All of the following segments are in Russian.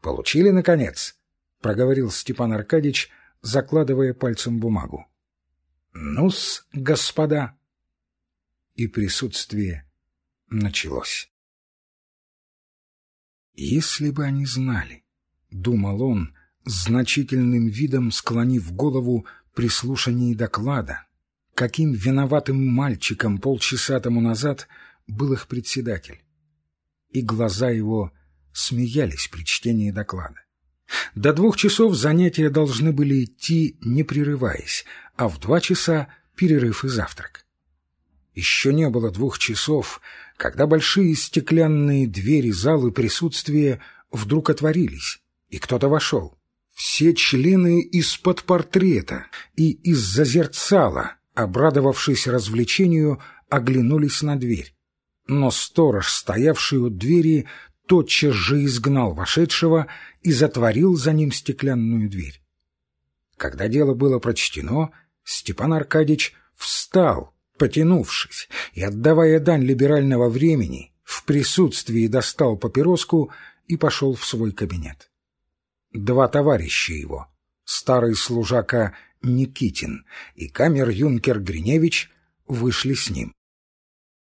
Получили, наконец? — проговорил Степан Аркадьич, закладывая пальцем бумагу. — Ну-с, господа. И присутствие началось. Если бы они знали, — думал он, значительным видом склонив голову при слушании доклада, каким виноватым мальчиком полчаса тому назад был их председатель. И глаза его смеялись при чтении доклада. До двух часов занятия должны были идти, не прерываясь, а в два часа перерыв и завтрак. Еще не было двух часов, когда большие стеклянные двери залы присутствия вдруг отворились, и кто-то вошел. Все члены из-под портрета и из-за зерцала, обрадовавшись развлечению, оглянулись на дверь. Но сторож, стоявший у двери, тотчас же изгнал вошедшего и затворил за ним стеклянную дверь. Когда дело было прочтено, Степан Аркадьич встал, потянувшись, и, отдавая дань либерального времени, в присутствии достал папироску и пошел в свой кабинет. Два товарища его, старый служака Никитин и камер-юнкер Гриневич, вышли с ним.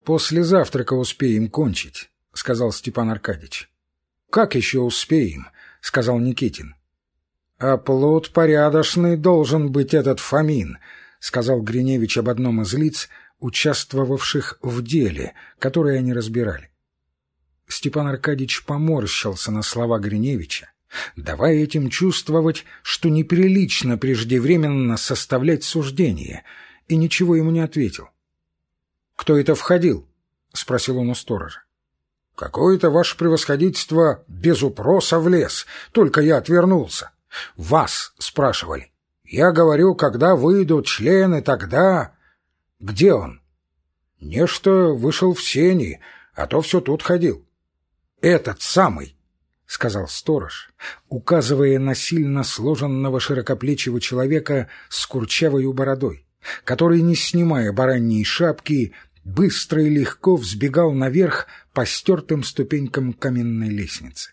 «После завтрака успеем кончить», — сказал Степан Аркадьич. «Как еще успеем?» — сказал Никитин. «А плод порядочный должен быть этот Фомин», — сказал Гриневич об одном из лиц, участвовавших в деле, которое они разбирали. Степан Аркадьич поморщился на слова Гриневича, давая этим чувствовать, что неприлично преждевременно составлять суждение, и ничего ему не ответил. «Кто это входил?» — спросил он у сторожа. Какое-то ваше превосходительство без упроса влез, только я отвернулся. Вас спрашивали. Я говорю, когда выйдут члены, тогда... Где он? Нечто вышел в сени, а то все тут ходил. Этот самый, — сказал сторож, указывая на сильно сложенного широкоплечего человека с курчавой бородой, который, не снимая бараньей шапки, быстро и легко взбегал наверх по стертым ступенькам каменной лестницы.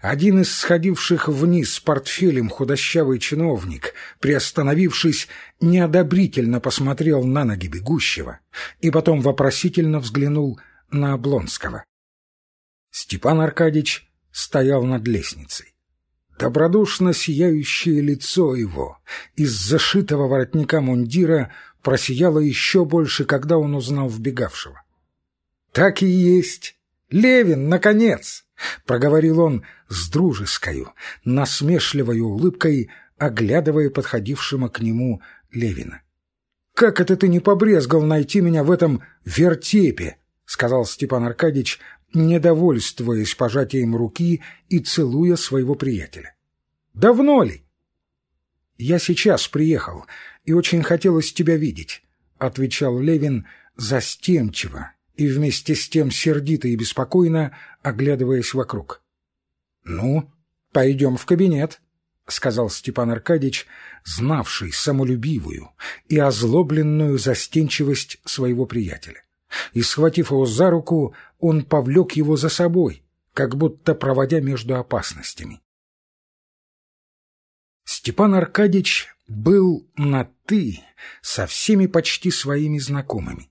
Один из сходивших вниз с портфелем худощавый чиновник, приостановившись, неодобрительно посмотрел на ноги бегущего и потом вопросительно взглянул на Облонского. Степан Аркадьич стоял над лестницей. Добродушно сияющее лицо его из зашитого воротника мундира просияло еще больше, когда он узнал вбегавшего. «Так и есть! Левин, наконец!» — проговорил он с дружескою, насмешливой улыбкой, оглядывая подходившего к нему Левина. «Как это ты не побрезгал найти меня в этом вертепе?» — сказал Степан Аркадьич, недовольствуясь пожатием руки и целуя своего приятеля. «Давно ли?» «Я сейчас приехал, и очень хотелось тебя видеть», — отвечал Левин застенчиво и вместе с тем сердито и беспокойно, оглядываясь вокруг. «Ну, пойдем в кабинет», — сказал Степан Аркадьич, знавший самолюбивую и озлобленную застенчивость своего приятеля. И, схватив его за руку, он повлек его за собой, как будто проводя между опасностями. Степан Аркадьич был на «ты» со всеми почти своими знакомыми.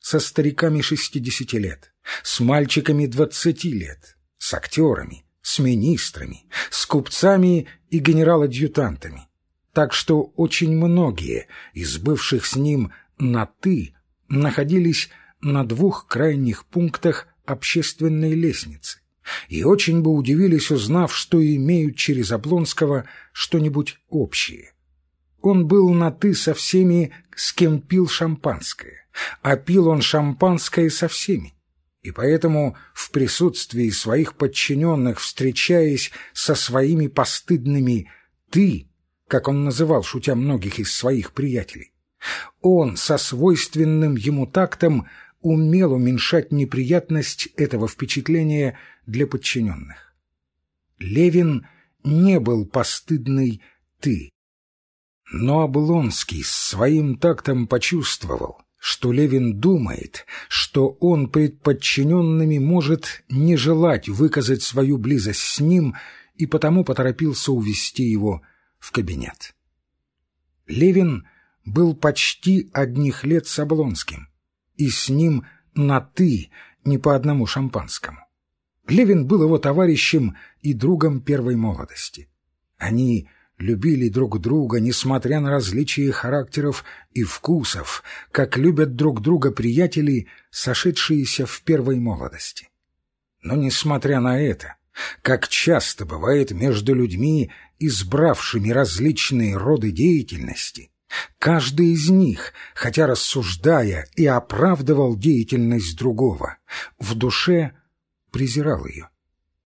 Со стариками шестидесяти лет, с мальчиками двадцати лет, с актерами, с министрами, с купцами и генерал-адъютантами. Так что очень многие из бывших с ним на «ты» находились на двух крайних пунктах общественной лестницы и очень бы удивились, узнав, что имеют через Облонского что-нибудь общее. Он был на «ты» со всеми, с кем пил шампанское, а пил он шампанское со всеми. И поэтому в присутствии своих подчиненных, встречаясь со своими постыдными «ты», как он называл, шутя многих из своих приятелей, он со свойственным ему тактом умел уменьшать неприятность этого впечатления для подчиненных. Левин не был постыдный «ты», но Облонский с своим тактом почувствовал, что Левин думает, что он пред подчиненными может не желать выказать свою близость с ним и потому поторопился увести его в кабинет. Левин был почти одних лет с Облонским, и с ним на «ты» не по одному шампанскому. Левин был его товарищем и другом первой молодости. Они любили друг друга, несмотря на различия характеров и вкусов, как любят друг друга приятели, сошедшиеся в первой молодости. Но, несмотря на это, как часто бывает между людьми, избравшими различные роды деятельности, каждый из них, хотя рассуждая и оправдывал деятельность другого, в душе презирал ее.